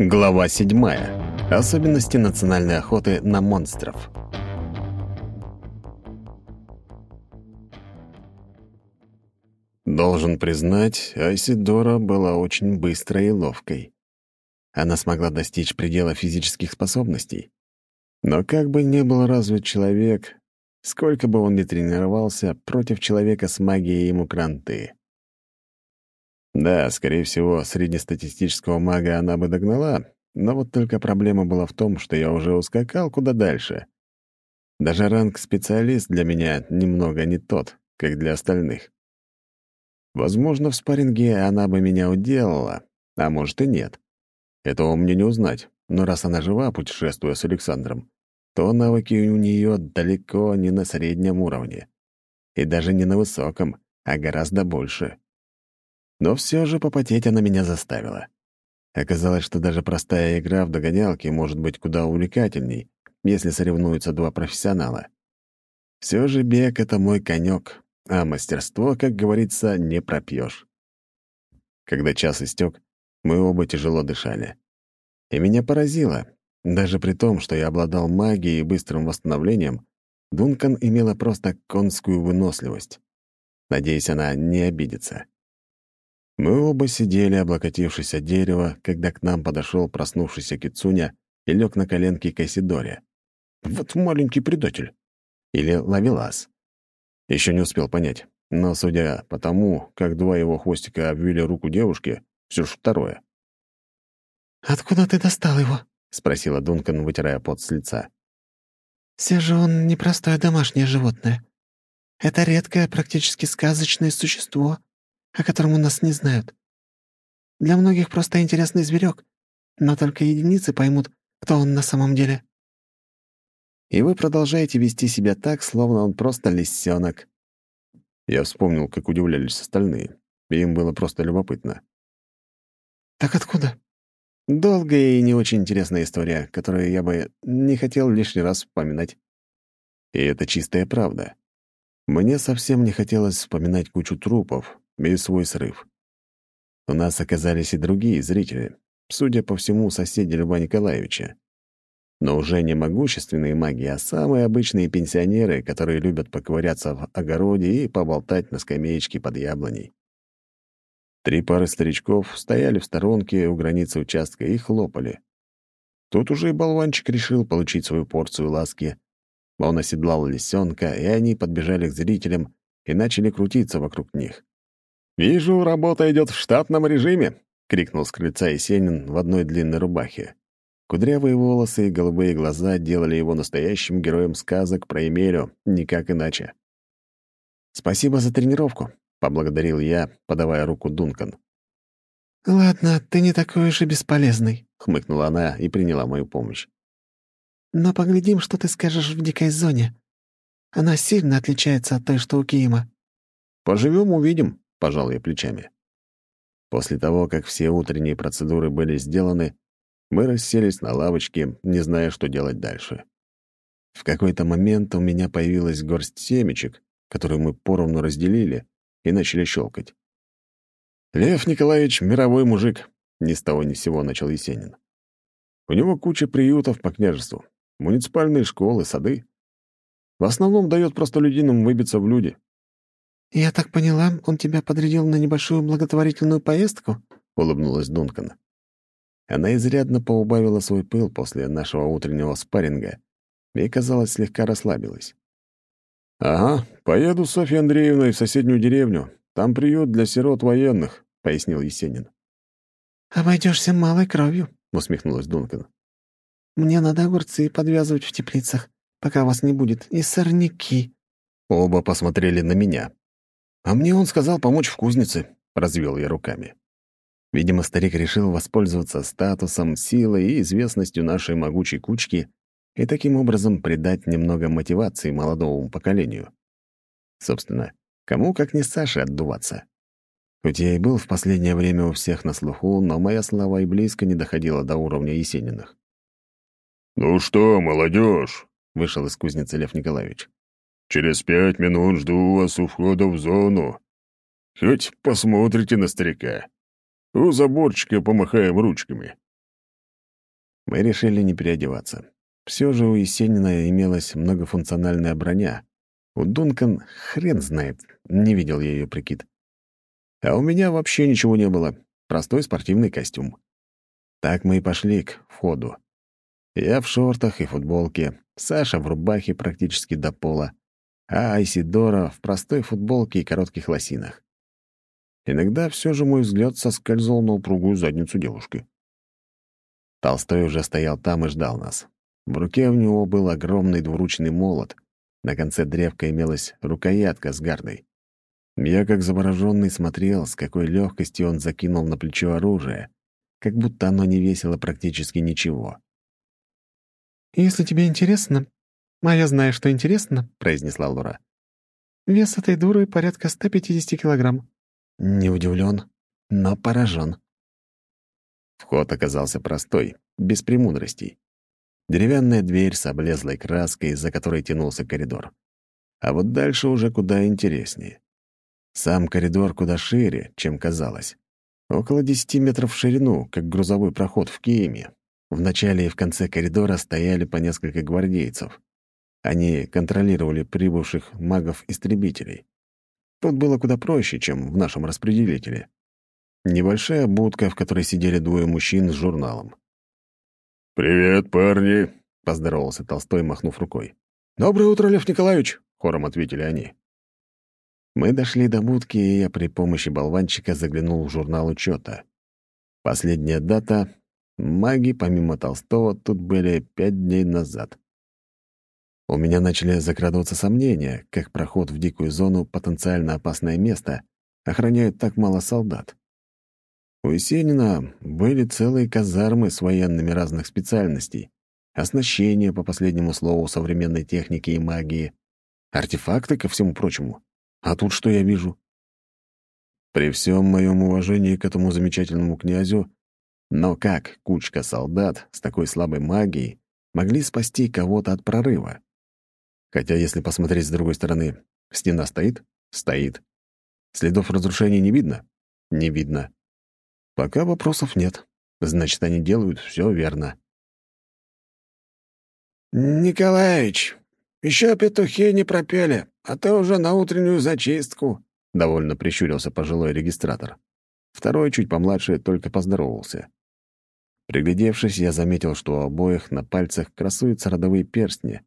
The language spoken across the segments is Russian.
Глава 7. Особенности национальной охоты на монстров. Должен признать, Айсидора была очень быстрой и ловкой. Она смогла достичь предела физических способностей. Но как бы ни был развит человек, сколько бы он ни тренировался, против человека с магией ему кранты. Да, скорее всего, среднестатистического мага она бы догнала, но вот только проблема была в том, что я уже ускакал куда дальше. Даже ранг специалист для меня немного не тот, как для остальных. Возможно, в спарринге она бы меня уделала, а может и нет. Этого мне не узнать, но раз она жива, путешествуя с Александром, то навыки у нее далеко не на среднем уровне. И даже не на высоком, а гораздо больше. Но все же попотеть она меня заставила. Оказалось, что даже простая игра в догонялки может быть куда увлекательней, если соревнуются два профессионала. Все же бег — это мой конек, а мастерство, как говорится, не пропьешь. Когда час истек, мы оба тяжело дышали. И меня поразило. Даже при том, что я обладал магией и быстрым восстановлением, Дункан имела просто конскую выносливость. Надеюсь, она не обидится. Мы оба сидели, облокотившись от дерева, когда к нам подошел проснувшийся Кицуня и лег на коленки Кайсидоре. Вот маленький предатель. Или ловелас. Еще не успел понять, но, судя по тому, как два его хвостика обвили руку девушки, все ж второе. «Откуда ты достал его?» — спросила Дункан, вытирая пот с лица. «Все же он непростое домашнее животное. Это редкое, практически сказочное существо, о котором у нас не знают. Для многих просто интересный зверек, но только единицы поймут, кто он на самом деле. И вы продолжаете вести себя так, словно он просто лисенок. Я вспомнил, как удивлялись остальные. Им было просто любопытно. «Так откуда?» Долгая и не очень интересная история, которую я бы не хотел лишний раз вспоминать. И это чистая правда. Мне совсем не хотелось вспоминать кучу трупов, и свой срыв. У нас оказались и другие зрители, судя по всему, соседи Льва Николаевича. Но уже не могущественные маги, а самые обычные пенсионеры, которые любят поковыряться в огороде и поболтать на скамеечке под яблоней. Три пары старичков стояли в сторонке у границы участка и хлопали. Тут уже и болванчик решил получить свою порцию ласки. Он оседлал лисенка, и они подбежали к зрителям и начали крутиться вокруг них. «Вижу, работа идет в штатном режиме», — крикнул с крыльца Есенин в одной длинной рубахе. Кудрявые волосы и голубые глаза делали его настоящим героем сказок про Эмелю, никак иначе. «Спасибо за тренировку», — поблагодарил я, подавая руку Дункан. «Ладно, ты не такой уж и бесполезный», — хмыкнула она и приняла мою помощь. «Но поглядим, что ты скажешь в дикой зоне. Она сильно отличается от той, что у Киима». «Поживем — увидим», — пожал я плечами. После того, как все утренние процедуры были сделаны, мы расселись на лавочке, не зная, что делать дальше. В какой-то момент у меня появилась горсть семечек, которую мы поровну разделили и начали щелкать. «Лев Николаевич — мировой мужик», — ни с того ни с сего начал Есенин. «У него куча приютов по княжеству, муниципальные школы, сады. В основном дает простолюдинам выбиться в люди. «Я так поняла, он тебя подрядил на небольшую благотворительную поездку?» — улыбнулась Дункан. Она изрядно поубавила свой пыл после нашего утреннего спарринга и, казалось, слегка расслабилась. «Ага, поеду с Софьей Андреевной в соседнюю деревню. Там приют для сирот военных», — пояснил Есенин. «Обойдешься малой кровью», — усмехнулась Дункан. «Мне надо огурцы подвязывать в теплицах, пока вас не будет, и сорняки». Оба посмотрели на меня. «А мне он сказал помочь в кузнице», — развел я руками. Видимо, старик решил воспользоваться статусом, силой и известностью нашей могучей кучки и таким образом придать немного мотивации молодому поколению. Собственно, кому как не Саше отдуваться. Хоть я и был в последнее время у всех на слуху, но моя слава и близко не доходила до уровня Есениных. «Ну что, молодежь?» — вышел из кузницы Лев Николаевич. Через пять минут жду вас у входа в зону. Хоть посмотрите на старика. У заборчика помахаем ручками». Мы решили не переодеваться. Все же у Есенина имелась многофункциональная броня. У Дункан хрен знает, не видел я ее прикид. А у меня вообще ничего не было. Простой спортивный костюм. Так мы и пошли к входу. Я в шортах и футболке, Саша в рубахе практически до пола, а Айсидора в простой футболке и коротких лосинах. Иногда все же мой взгляд соскользывал на упругую задницу девушки. Толстой уже стоял там и ждал нас. В руке у него был огромный двуручный молот. На конце древка имелась рукоятка с гардой. Я, как завороженный, смотрел, с какой легкостью он закинул на плечо оружие, как будто оно не весило практически ничего. «Если тебе интересно, а я знаю, что интересно», — произнесла Лора. «Вес этой дуры порядка 150 килограмм». Не удивлен, но поражен. Вход оказался простой, без премудростей. Деревянная дверь с облезлой краской, за которой тянулся коридор. А вот дальше уже куда интереснее. Сам коридор куда шире, чем казалось. Около десяти метров в ширину, как грузовой проход в Киеме. В начале и в конце коридора стояли по несколько гвардейцев. Они контролировали прибывших магов-истребителей. Тут было куда проще, чем в нашем распределителе. Небольшая будка, в которой сидели двое мужчин с журналом. «Привет, парни!» — поздоровался Толстой, махнув рукой. «Доброе утро, Лев Николаевич!» — хором ответили они. Мы дошли до будки, и я при помощи болванчика заглянул в журнал учета. Последняя дата — маги, помимо Толстого, тут были пять дней назад. У меня начали закрадываться сомнения, как проход в дикую зону, потенциально опасное место, охраняют так мало солдат. У Есенина были целые казармы с военными разных специальностей, оснащение, по последнему слову, современной техники и магии, артефакты, ко всему прочему. А тут что я вижу? При всем моем уважении к этому замечательному князю, но как кучка солдат с такой слабой магией могли спасти кого-то от прорыва? Хотя, если посмотреть с другой стороны, стена стоит? Стоит. Следов разрушений не видно? Не видно. Пока вопросов нет. Значит, они делают все верно. «Николаевич, еще петухи не пропели, а ты уже на утреннюю зачистку», — довольно прищурился пожилой регистратор. Второй, чуть помладше, только поздоровался. Приглядевшись, я заметил, что у обоих на пальцах красуются родовые перстни,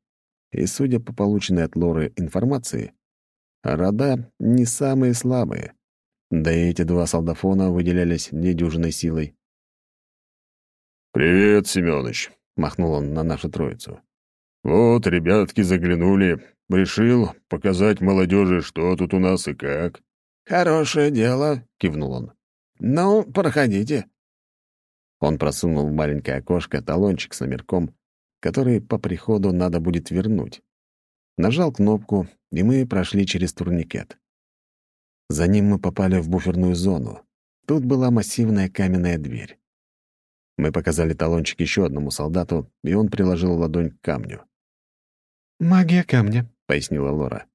и, судя по полученной от Лоры информации, рода не самые слабые. Да и эти два солдафона выделялись недюжиной силой. «Привет, Семёныч», — махнул он на нашу троицу. «Вот, ребятки заглянули. Решил показать молодежи, что тут у нас и как». «Хорошее дело», — кивнул он. «Ну, проходите». Он просунул в маленькое окошко талончик с номерком, который по приходу надо будет вернуть. Нажал кнопку, и мы прошли через турникет. За ним мы попали в буферную зону. Тут была массивная каменная дверь. Мы показали талончик еще одному солдату, и он приложил ладонь к камню. «Магия камня», — пояснила Лора.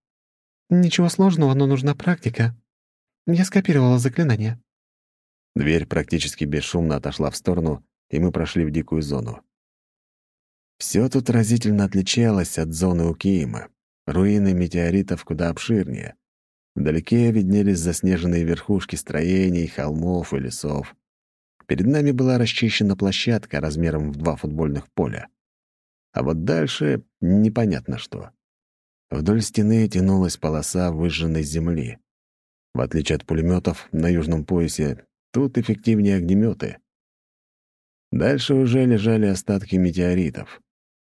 «Ничего сложного, но нужна практика. Я скопировала заклинание». Дверь практически бесшумно отошла в сторону, и мы прошли в дикую зону. Все тут разительно отличалось от зоны у Киима. Руины метеоритов куда обширнее. Вдалеке виднелись заснеженные верхушки строений, холмов и лесов. Перед нами была расчищена площадка размером в два футбольных поля. А вот дальше непонятно что. Вдоль стены тянулась полоса выжженной земли. В отличие от пулеметов на южном поясе, тут эффективнее огнеметы. Дальше уже лежали остатки метеоритов.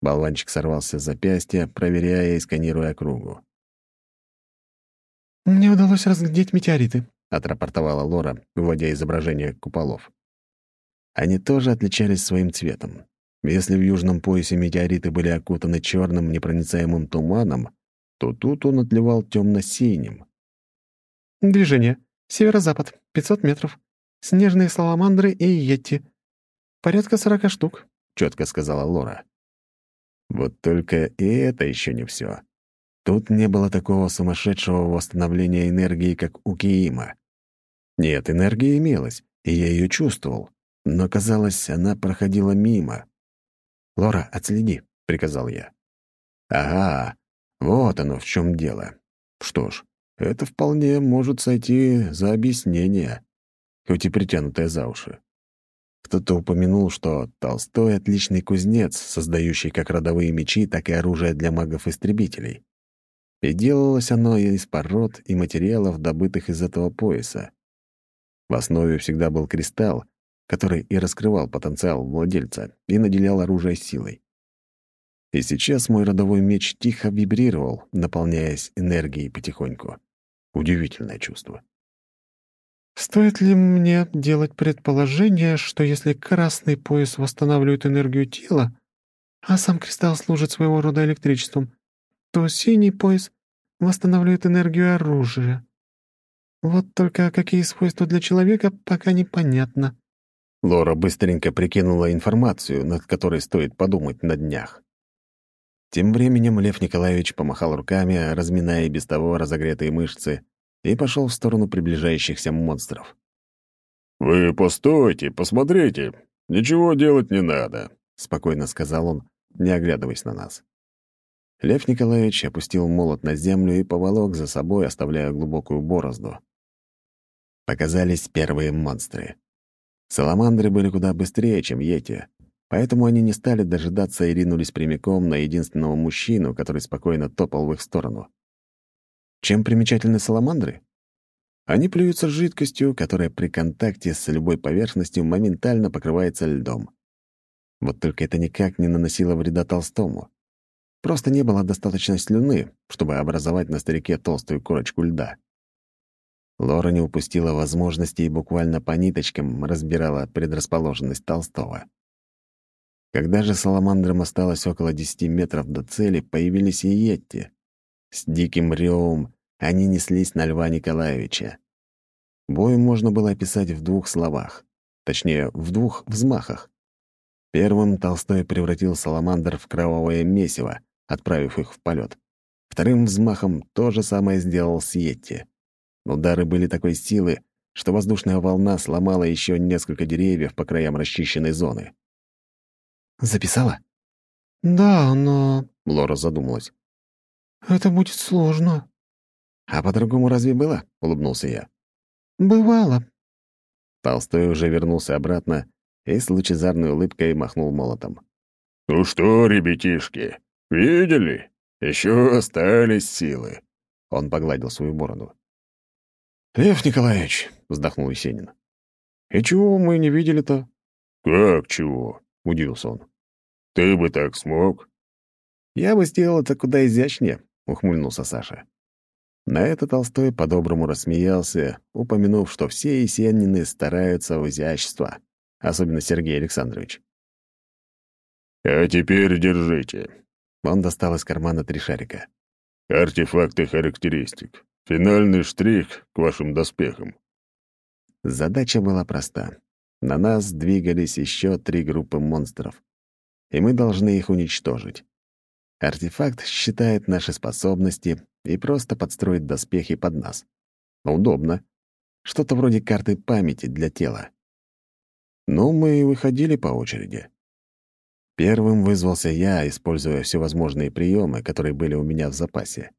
Болванчик сорвался с запястья, проверяя и сканируя округу. «Мне удалось разглядеть метеориты», — отрапортовала Лора, выводя изображение куполов. Они тоже отличались своим цветом. Если в южном поясе метеориты были окутаны черным непроницаемым туманом, то тут он отливал темно-синим. «Движение. Северо-запад. 500 метров. Снежные саламандры и йети. Порядка сорока штук», — четко сказала Лора. Вот только и это еще не все. Тут не было такого сумасшедшего восстановления энергии, как у Киима. Нет, энергия имелась, и я ее чувствовал, но, казалось, она проходила мимо. «Лора, отследи», — приказал я. «Ага, вот оно в чем дело. Что ж, это вполне может сойти за объяснение, хоть и притянутое за уши. Кто-то упомянул, что Толстой — отличный кузнец, создающий как родовые мечи, так и оружие для магов-истребителей. И делалось оно из пород и материалов, добытых из этого пояса. В основе всегда был кристалл, который и раскрывал потенциал владельца и наделял оружие силой. И сейчас мой родовой меч тихо вибрировал, наполняясь энергией потихоньку. Удивительное чувство. «Стоит ли мне делать предположение, что если красный пояс восстанавливает энергию тела, а сам кристалл служит своего рода электричеством, то синий пояс восстанавливает энергию оружия? Вот только какие свойства для человека, пока непонятно». Лора быстренько прикинула информацию, над которой стоит подумать на днях. Тем временем Лев Николаевич помахал руками, разминая без того разогретые мышцы, и пошел в сторону приближающихся монстров. «Вы постойте, посмотрите. Ничего делать не надо», — спокойно сказал он, не оглядываясь на нас. Лев Николаевич опустил молот на землю и поволок за собой, оставляя глубокую борозду. Показались первые монстры. Саламандры были куда быстрее, чем Йети, поэтому они не стали дожидаться и ринулись прямиком на единственного мужчину, который спокойно топал в их сторону. Чем примечательны саламандры? Они плюются жидкостью, которая при контакте с любой поверхностью моментально покрывается льдом. Вот только это никак не наносило вреда Толстому. Просто не было достаточно слюны, чтобы образовать на старике толстую корочку льда. Лора не упустила возможности и буквально по ниточкам разбирала предрасположенность Толстого. Когда же саламандрам осталось около 10 метров до цели, появились и Йетти. С диким ревом они неслись на Льва Николаевича. Бой можно было описать в двух словах. Точнее, в двух взмахах. Первым Толстой превратил саламандр в кровавое месиво, отправив их в полет. Вторым взмахом то же самое сделал Сьетти. Удары были такой силы, что воздушная волна сломала еще несколько деревьев по краям расчищенной зоны. «Записала?» «Да, но...» — Лора задумалась. «Это будет сложно». «А по-другому разве было?» — улыбнулся я. «Бывало». Толстой уже вернулся обратно и с лучезарной улыбкой махнул молотом. «Ну что, ребятишки, видели? Еще остались силы». Он погладил свою бороду. «Лев Николаевич», — вздохнул Есенин. «И чего мы не видели-то?» «Как чего?» — удивился он. «Ты бы так смог?» «Я бы сделал это куда изящнее», — ухмыльнулся Саша. На это Толстой по-доброму рассмеялся, упомянув, что все есенины стараются в изящество, особенно Сергей Александрович. «А теперь держите». Он достал из кармана три шарика. «Артефакты характеристик. Финальный штрих к вашим доспехам». Задача была проста. На нас двигались еще три группы монстров, и мы должны их уничтожить. Артефакт считает наши способности и просто подстроит доспехи под нас. Удобно. Что-то вроде карты памяти для тела. Ну, мы выходили по очереди. Первым вызвался я, используя всевозможные приемы, которые были у меня в запасе.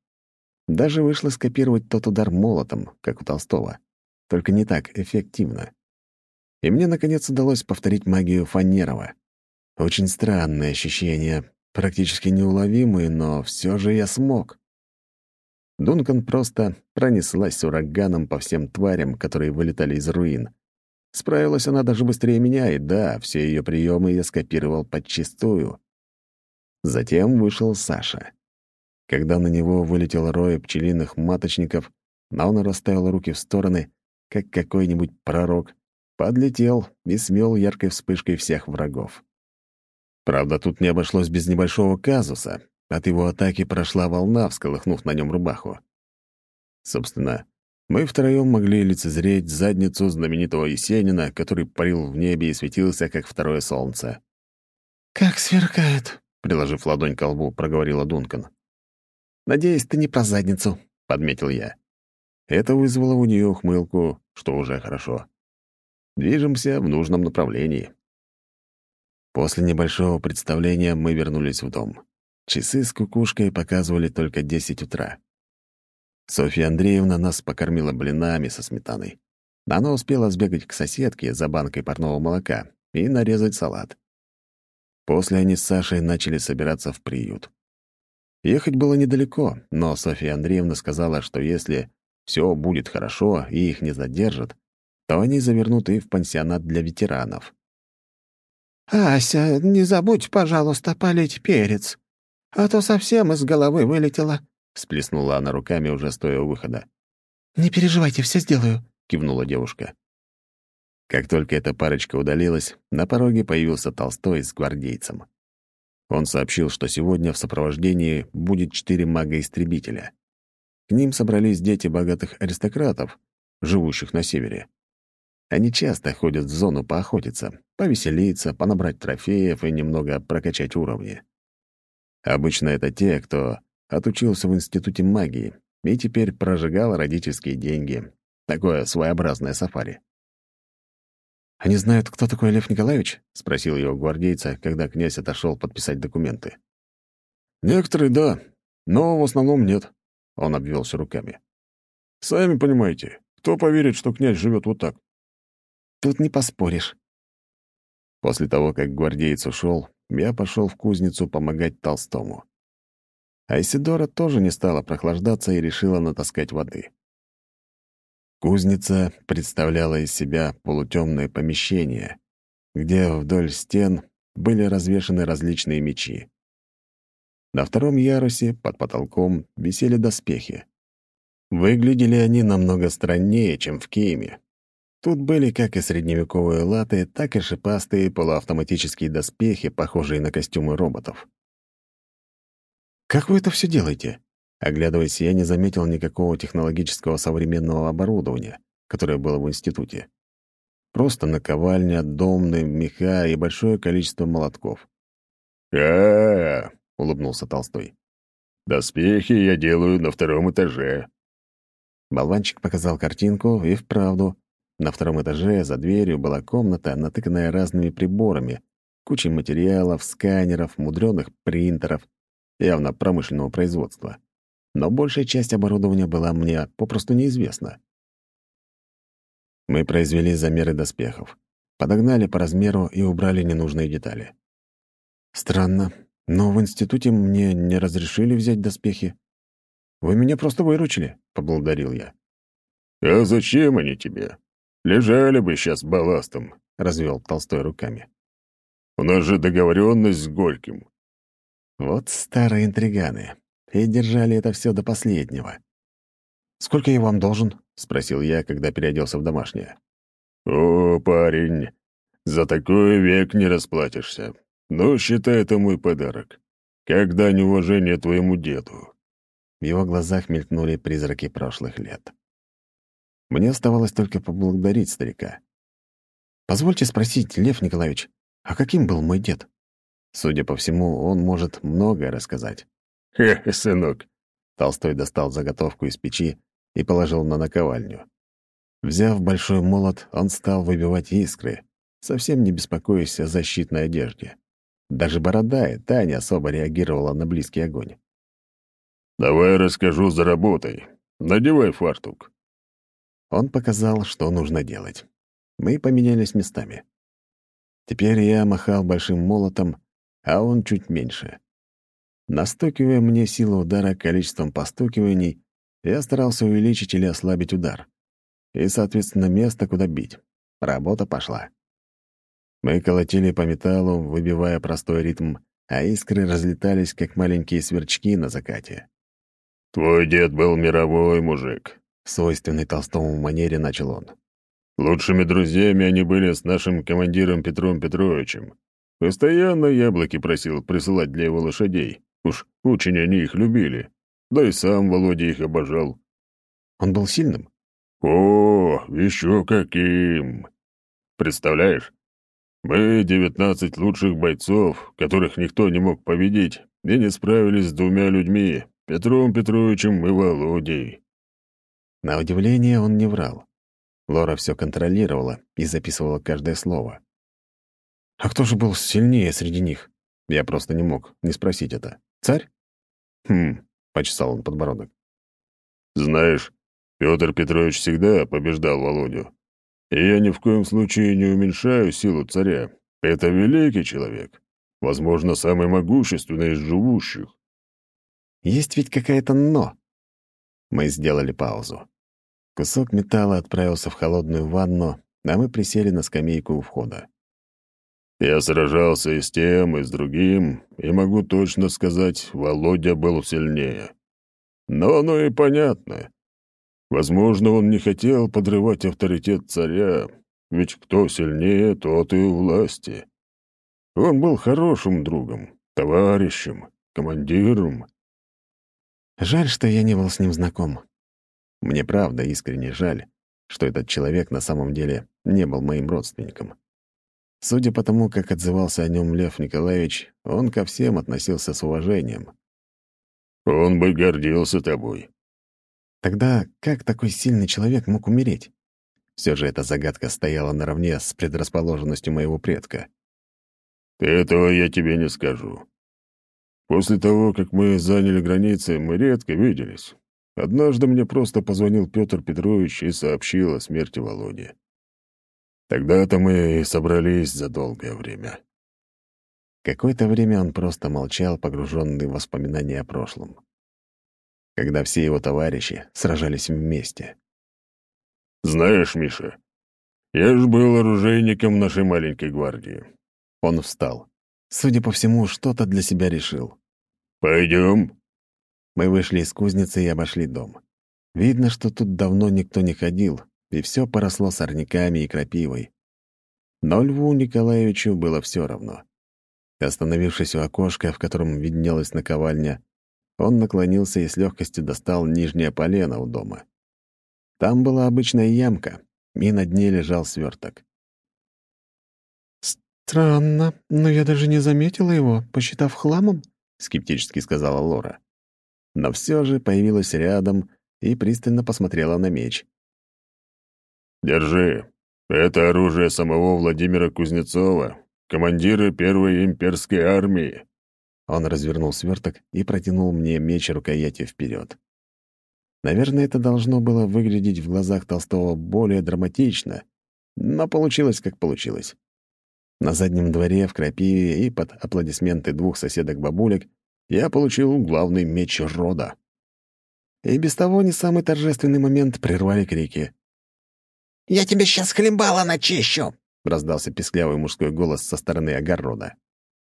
Даже вышло скопировать тот удар молотом, как у Толстого, только не так эффективно. И мне, наконец, удалось повторить магию Фанерова. Очень странное ощущение, практически неуловимые, но все же я смог. Дункан просто пронеслась ураганом по всем тварям, которые вылетали из руин. Справилась она даже быстрее меня, и да, все ее приемы я скопировал подчистую. Затем вышел Саша. Когда на него вылетел рой пчелиных маточников, он расставил руки в стороны, как какой-нибудь пророк, подлетел и смел яркой вспышкой всех врагов. Правда, тут не обошлось без небольшого казуса. От его атаки прошла волна, всколыхнув на нем рубаху. Собственно, мы втроем могли лицезреть задницу знаменитого Есенина, который парил в небе и светился, как второе солнце. «Как сверкает!» — приложив ладонь к лбу, проговорила Дункан. «Надеюсь, ты не про задницу», — подметил я. Это вызвало у нее ухмылку, что уже хорошо. Движемся в нужном направлении. После небольшого представления мы вернулись в дом. Часы с кукушкой показывали только 10 утра. Софья Андреевна нас покормила блинами со сметаной. Она успела сбегать к соседке за банкой парного молока и нарезать салат. После они с Сашей начали собираться в приют. Ехать было недалеко, но Софья Андреевна сказала, что если все будет хорошо и их не задержат, то они завернут и в пансионат для ветеранов. «Ася, не забудь, пожалуйста, полить перец, а то совсем из головы вылетело», — сплеснула она руками, уже стоя у выхода. «Не переживайте, все сделаю», — кивнула девушка. Как только эта парочка удалилась, на пороге появился Толстой с гвардейцем. Он сообщил, что сегодня в сопровождении будет четыре мага-истребителя. К ним собрались дети богатых аристократов, живущих на севере. Они часто ходят в зону поохотиться, повеселиться, понабрать трофеев и немного прокачать уровни. Обычно это те, кто отучился в Институте магии и теперь прожигал родительские деньги. Такое своеобразное сафари. «Они знают, кто такой Лев Николаевич?» — спросил его гвардейца, когда князь отошел подписать документы. «Некоторые — да, но в основном нет», — он обвелся руками. «Сами понимаете, кто поверит, что князь живет вот так?» «Тут не поспоришь». После того, как гвардеец ушел, я пошел в кузницу помогать Толстому. А Исидора тоже не стала прохлаждаться и решила натаскать воды. Кузница представляла из себя полутемное помещение, где вдоль стен были развешаны различные мечи. На втором ярусе, под потолком, висели доспехи. Выглядели они намного страннее, чем в Кейме. Тут были как и средневековые латы, так и шипастые полуавтоматические доспехи, похожие на костюмы роботов. «Как вы это все делаете?» Оглядываясь, я не заметил никакого технологического современного оборудования, которое было в институте. Просто наковальня, домны, меха и большое количество молотков. а, -а, -а улыбнулся Толстой. «Доспехи я делаю на втором этаже». Болванчик показал картинку, и вправду. На втором этаже за дверью была комната, натыканная разными приборами, кучей материалов, сканеров, мудреных принтеров, явно промышленного производства но большая часть оборудования была мне попросту неизвестна. Мы произвели замеры доспехов, подогнали по размеру и убрали ненужные детали. Странно, но в институте мне не разрешили взять доспехи. Вы меня просто выручили, — поблагодарил я. «А зачем они тебе? Лежали бы сейчас балластом», — развел Толстой руками. «У нас же договоренность с Горьким». Вот старые интриганы и держали это все до последнего. «Сколько я вам должен?» — спросил я, когда переоделся в домашнее. «О, парень, за такой век не расплатишься. Но считай это мой подарок. Как дань уважения твоему деду». В его глазах мелькнули призраки прошлых лет. Мне оставалось только поблагодарить старика. «Позвольте спросить, Лев Николаевич, а каким был мой дед?» Судя по всему, он может многое рассказать. «Хе, сынок!» Толстой достал заготовку из печи и положил на наковальню. Взяв большой молот, он стал выбивать искры, совсем не беспокоясь о защитной одежде. Даже борода и та не особо реагировала на близкий огонь. «Давай расскажу за работой. Надевай фартук». Он показал, что нужно делать. Мы поменялись местами. Теперь я махал большим молотом, а он чуть меньше. Настукивая мне силу удара количеством постукиваний, я старался увеличить или ослабить удар. И, соответственно, место, куда бить. Работа пошла. Мы колотили по металлу, выбивая простой ритм, а искры разлетались, как маленькие сверчки на закате. «Твой дед был мировой мужик», — в свойственной Толстому манере начал он. «Лучшими друзьями они были с нашим командиром Петром Петровичем. Постоянно яблоки просил присылать для его лошадей. Уж очень они их любили. Да и сам Володя их обожал. Он был сильным? О, еще каким! Представляешь, мы девятнадцать лучших бойцов, которых никто не мог победить, и не справились с двумя людьми, Петром Петровичем и Володей. На удивление он не врал. Лора все контролировала и записывала каждое слово. А кто же был сильнее среди них? Я просто не мог не спросить это. Царь? Хм, почесал он подбородок. Знаешь, Петр Петрович всегда побеждал Володю. И я ни в коем случае не уменьшаю силу царя. Это великий человек. Возможно, самый могущественный из живущих. Есть ведь какая-то «но». Мы сделали паузу. Кусок металла отправился в холодную ванну, а мы присели на скамейку у входа. Я сражался и с тем, и с другим, и могу точно сказать, Володя был сильнее. Но оно и понятно. Возможно, он не хотел подрывать авторитет царя, ведь кто сильнее, тот и у власти. Он был хорошим другом, товарищем, командиром. Жаль, что я не был с ним знаком. Мне правда искренне жаль, что этот человек на самом деле не был моим родственником. Судя по тому, как отзывался о нем Лев Николаевич, он ко всем относился с уважением. «Он бы гордился тобой». Тогда как такой сильный человек мог умереть? Все же эта загадка стояла наравне с предрасположенностью моего предка. «Этого я тебе не скажу. После того, как мы заняли границы, мы редко виделись. Однажды мне просто позвонил Петр Петрович и сообщил о смерти Володи. Тогда-то мы и собрались за долгое время. Какое-то время он просто молчал, погруженный в воспоминания о прошлом. Когда все его товарищи сражались вместе. «Знаешь, Миша, я ж был оружейником нашей маленькой гвардии». Он встал. Судя по всему, что-то для себя решил. Пойдем. Мы вышли из кузницы и обошли дом. Видно, что тут давно никто не ходил, и все поросло сорняками и крапивой. Но Льву Николаевичу было все равно. Остановившись у окошка, в котором виднелась наковальня, он наклонился и с легкостью достал нижнее полено у дома. Там была обычная ямка, и на дне лежал сверток. «Странно, но я даже не заметила его, посчитав хламом», — скептически сказала Лора. Но все же появилась рядом и пристально посмотрела на меч. «Держи. Это оружие самого Владимира Кузнецова, командира Первой имперской армии». Он развернул сверток и протянул мне меч рукояти вперед. Наверное, это должно было выглядеть в глазах Толстого более драматично, но получилось, как получилось. На заднем дворе, в крапиве и под аплодисменты двух соседок-бабулек я получил главный меч рода. И без того не самый торжественный момент прервали крики. «Я тебе сейчас хлебало начищу!» — раздался песклявый мужской голос со стороны огорода.